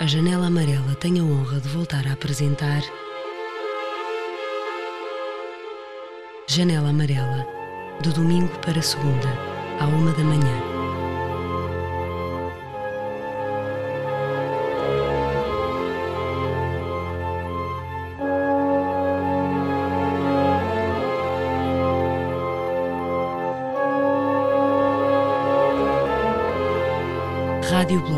a Janela Amarela tem a honra de voltar a apresentar Janela Amarela, de domingo para segunda, à uma da manhã. Rádio Blog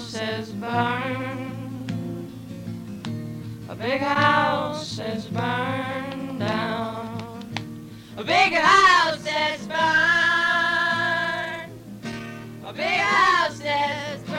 house is burned. A big house is burned down. A big house is burned. A big house is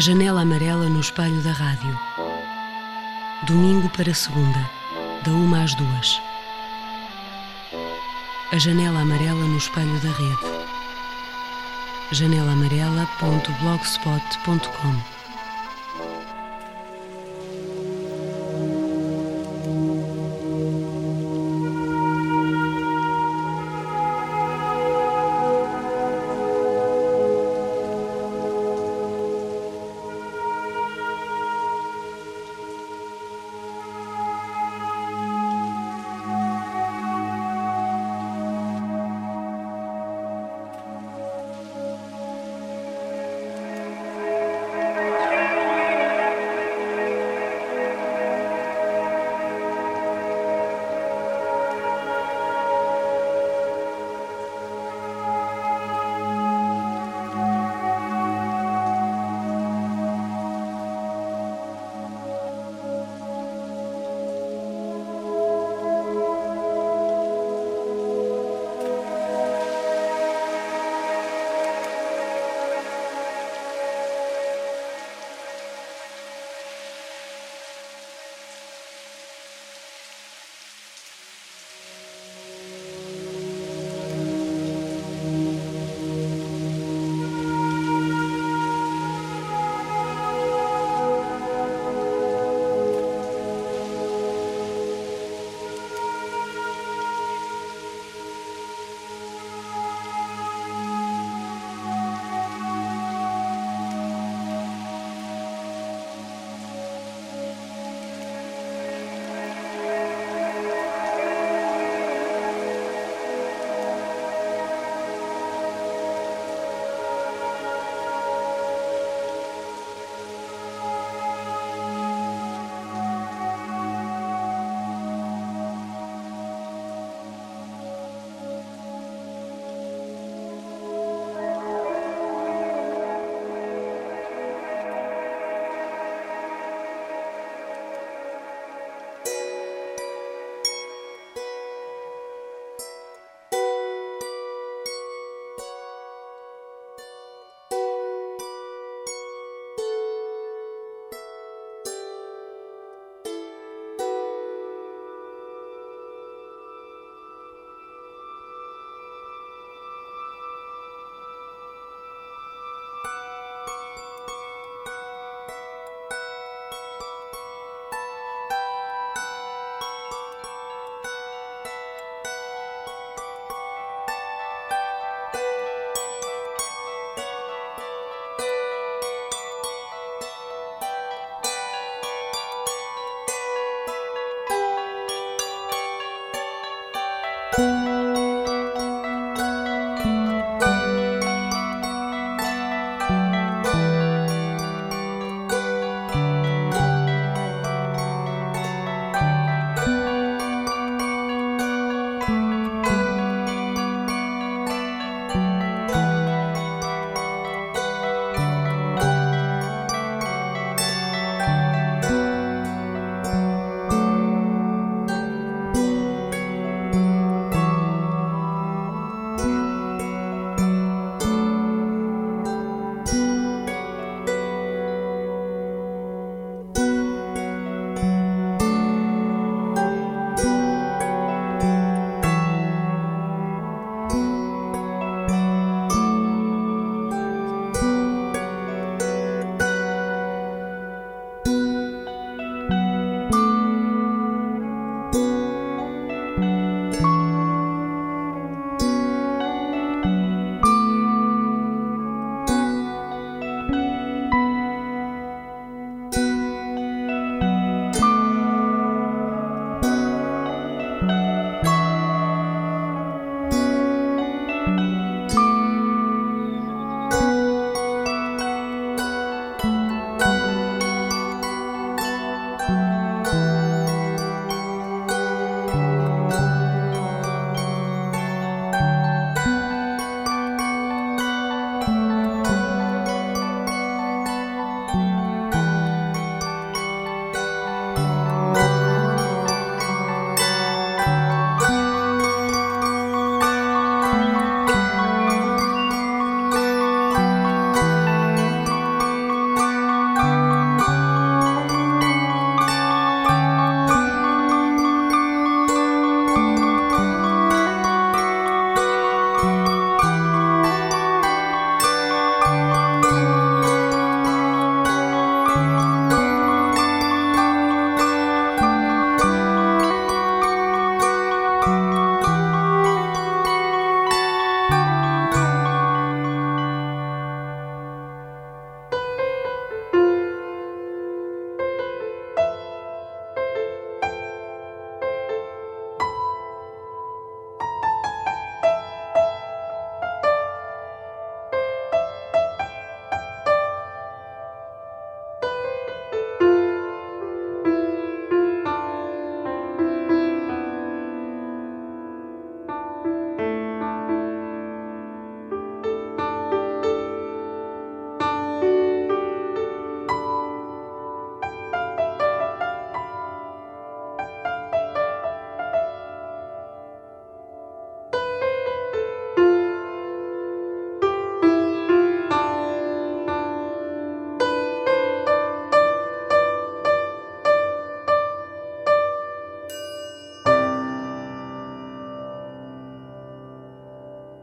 A janela amarela no espelho da rádio. Domingo para segunda, da uma às duas. A janela amarela no espelho da rede. janelaamarela.blogspot.com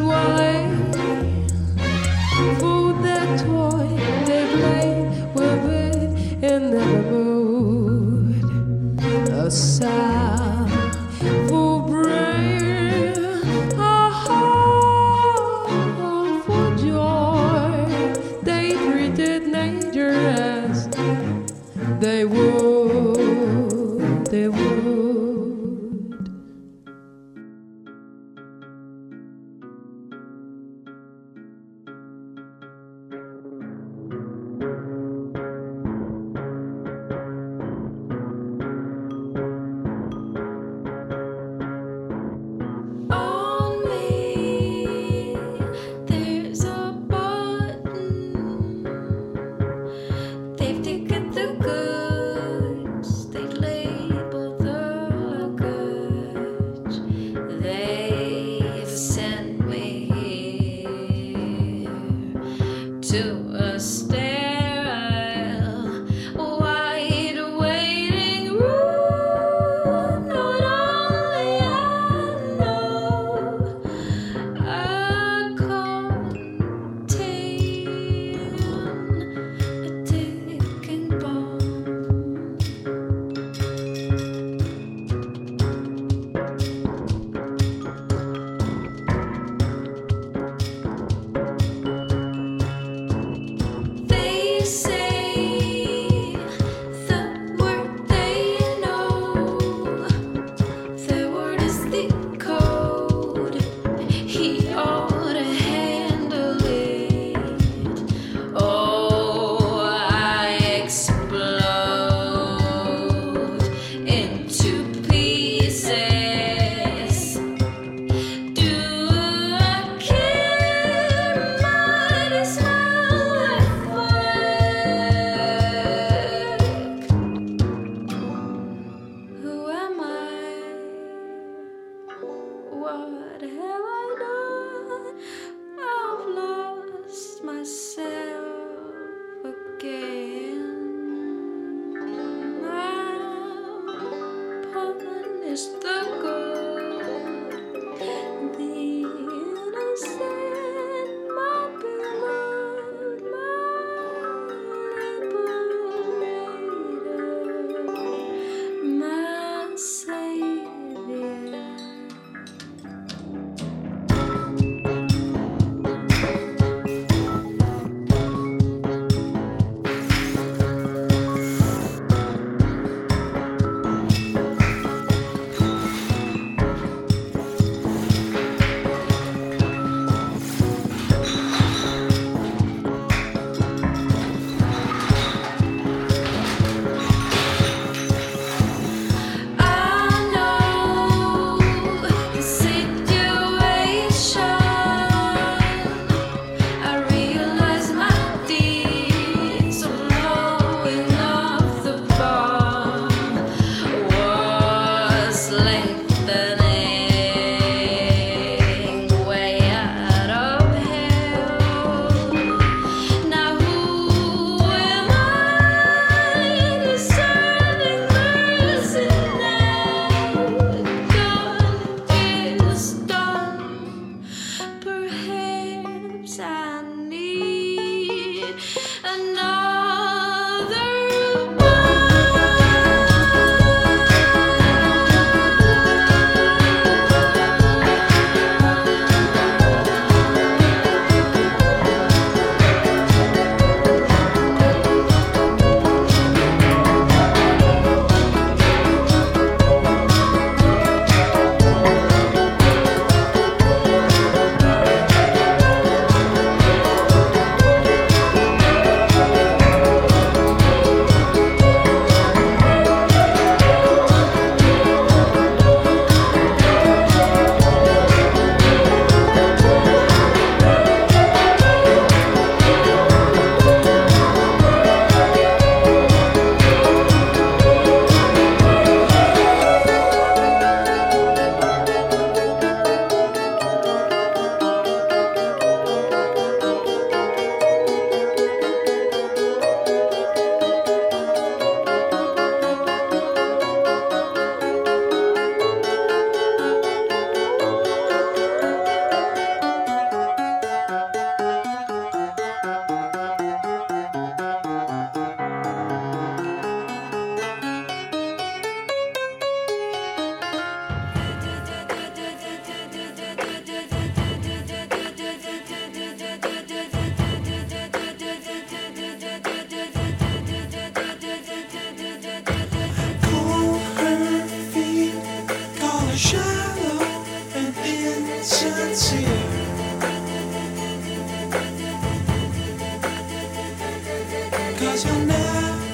was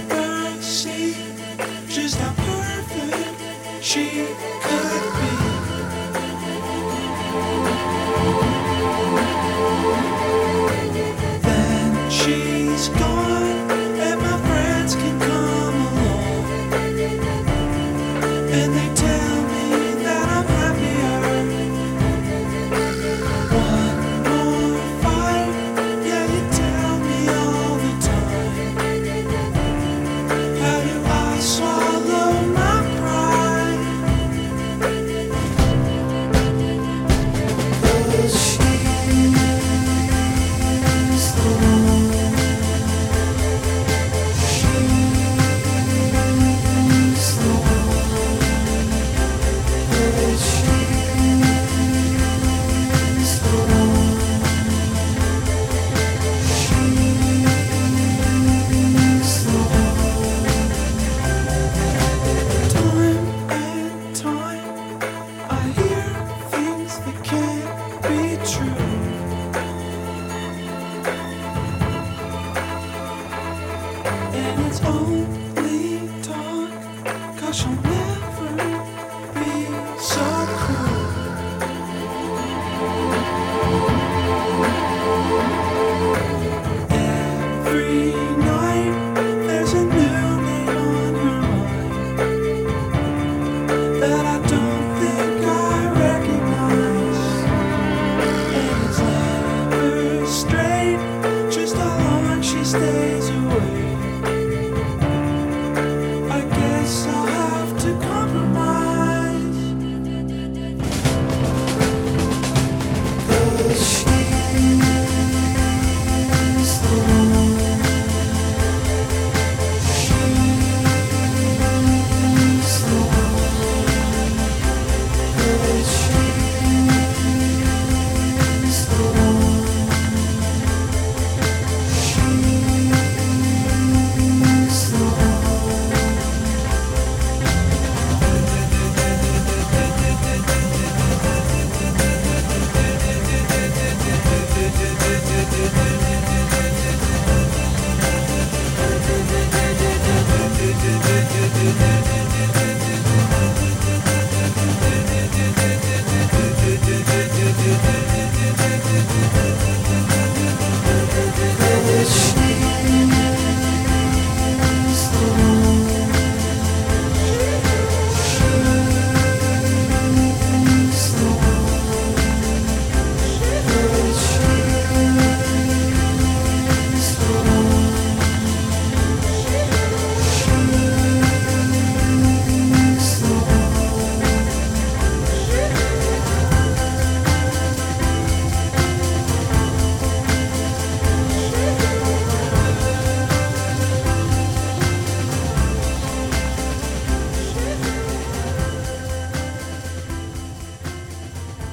never see just how perfect. She could.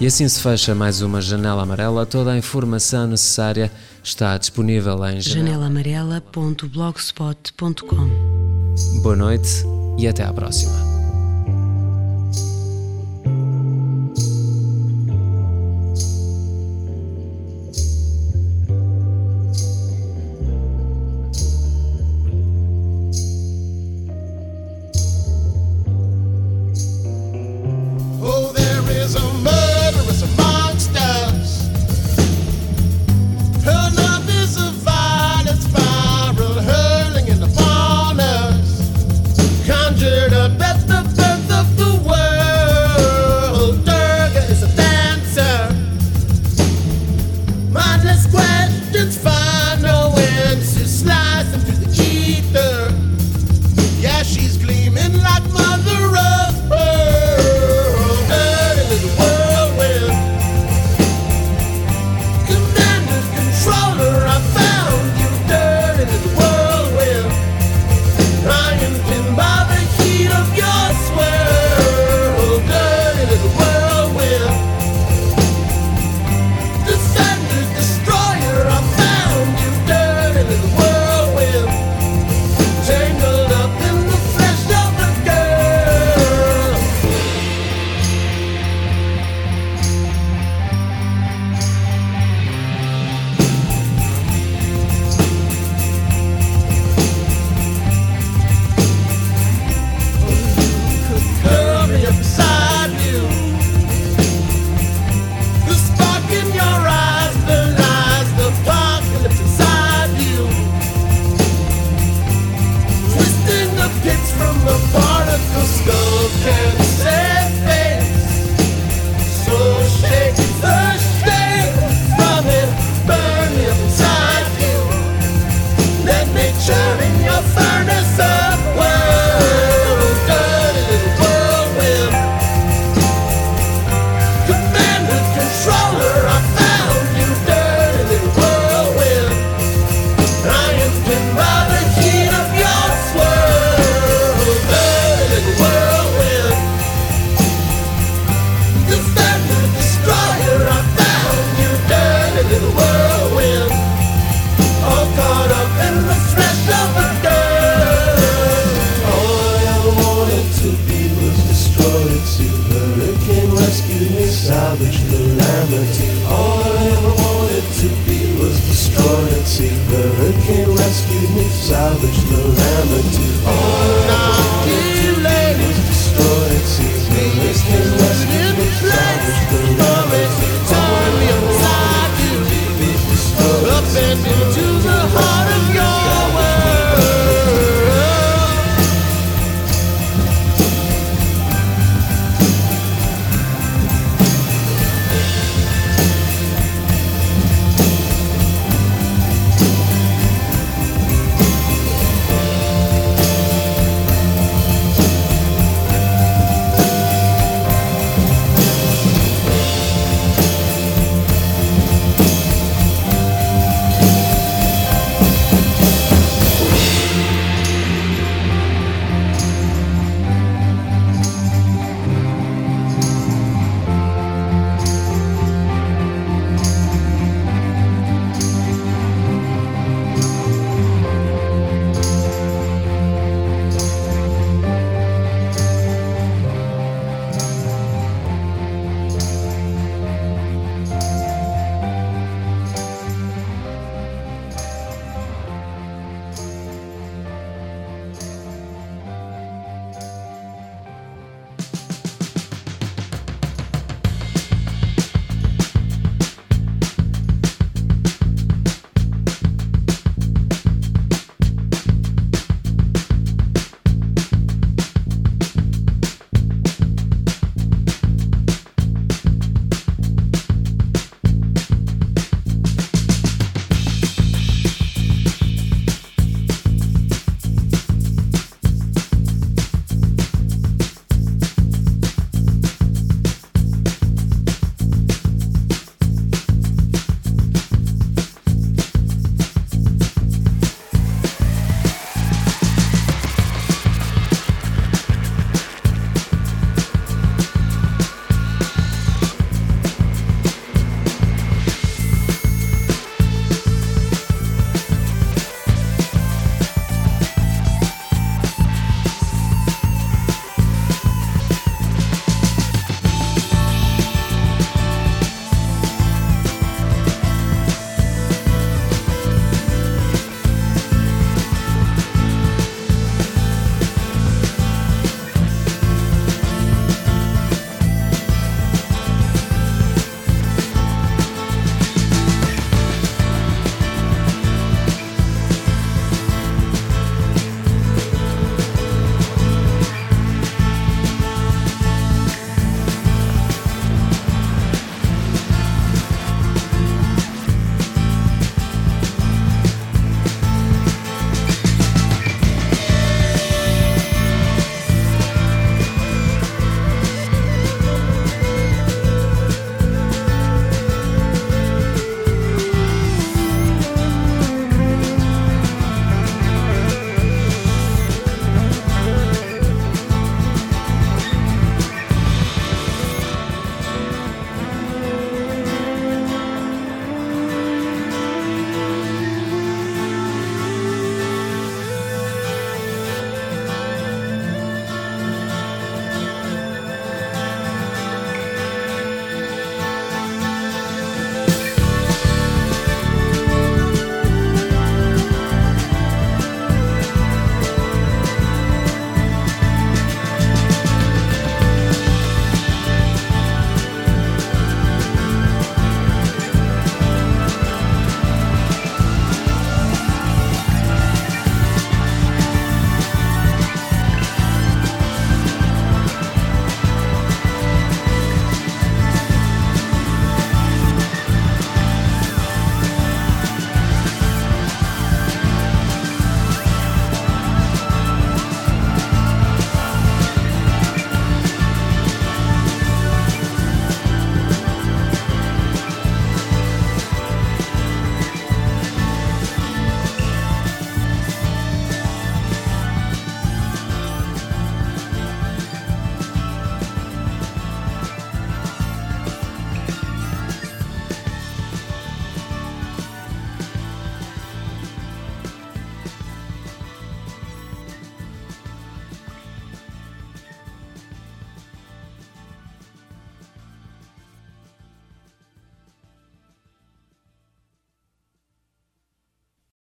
assim se fecha mais uma Janela Amarela. Toda a informação necessária está disponível em janelaamarela.blogspot.com. Boa noite e até à próxima.